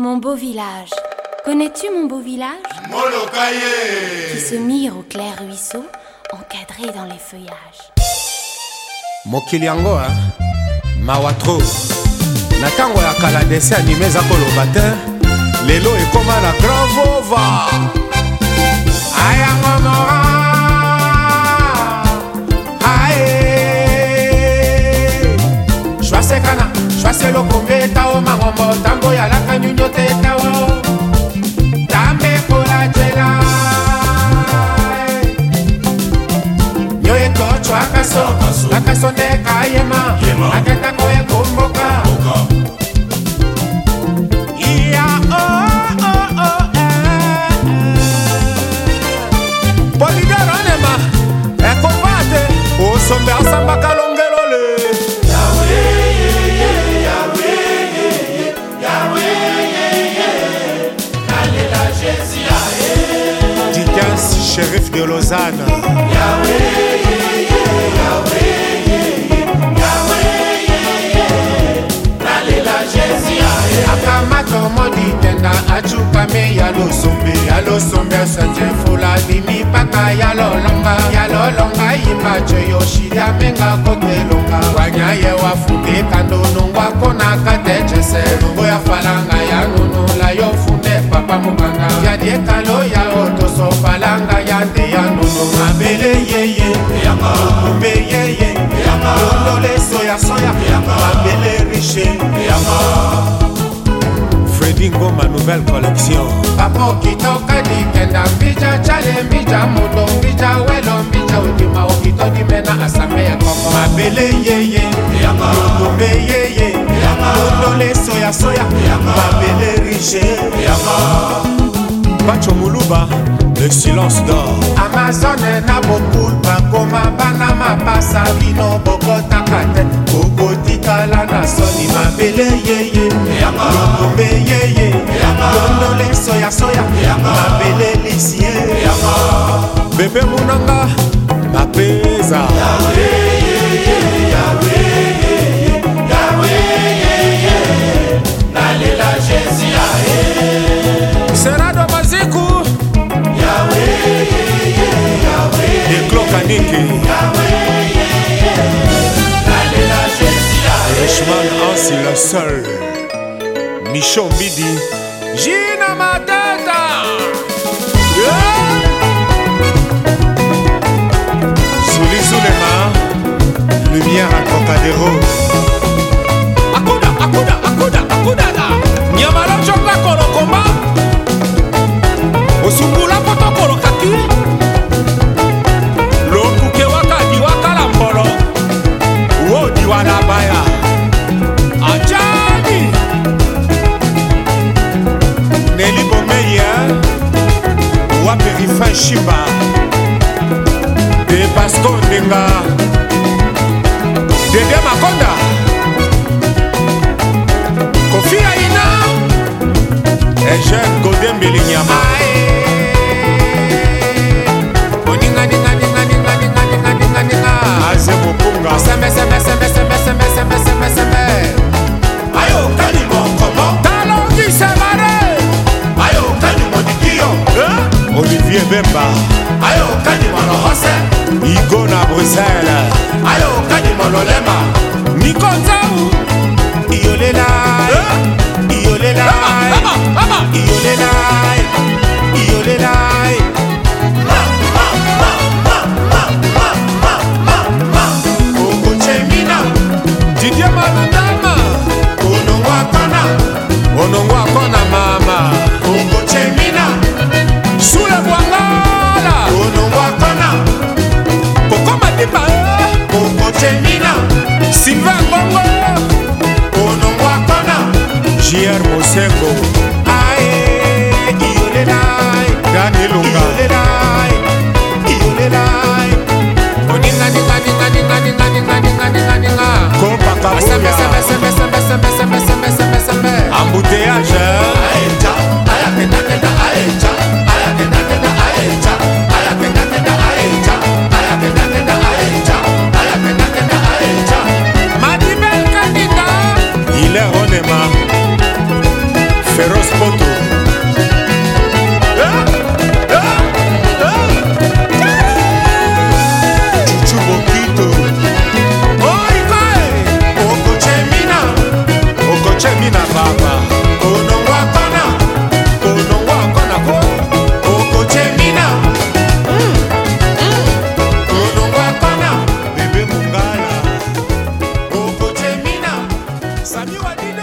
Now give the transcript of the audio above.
Mon beau village. Connais-tu mon beau village Molokaye Qui se mire au clair ruisseau, encadré dans les feuillages. Mokiliango hein? Mawatro. mawa na ya kala à anime lelo ekóma na grand vova ayango yema akatako ekomboka e, e. polidoro nema ekopate osombe asambaka longelole Dickens, shérif de Lausanne. Yahweh. ndesanje fulani mipaka ya lolonga ya lolonga yimba tye yoshilyamenga kotelonga wanya ye wafunde kandonongwa konaka te jese nongo ya falanga ya nunula yo funde papa mokanga yadie kalo ya otoso falanga ya nde ya nunu mabele yeye okube yeye lololeso ya soya mabele riche ma nouvelle collection. Papo kitoka dikenda mbija chale mbija mundo mbija welo mbija udima okitoki mena asambe ya koko. Mabele yeye, Lombe yeye, ya soya soya, Mabele riche. Pacho Mouluba, le silence d'or. Amazone na bokul bakoma bana mapasa bino bokotaka te titala na soni mabele yeye. yeye londo lesoyasoya mabelelisi ye bebe munanga bapeza serado baziku eklokaniki richman ansi le seul michon bidi jina matata zulizulema lumière à trocadero akuda akuda akuda akudala nyamala nzonga kolokomba osukula potokolokaki lokuke wakadi wakala mbolo wo diwana baya godembeli nyama aze kopunga ayokani mokomo talokisemare ayokani modikiyo olivier bemba ayokani molohose igo na bruxelles ayokani mololema 胸 nobody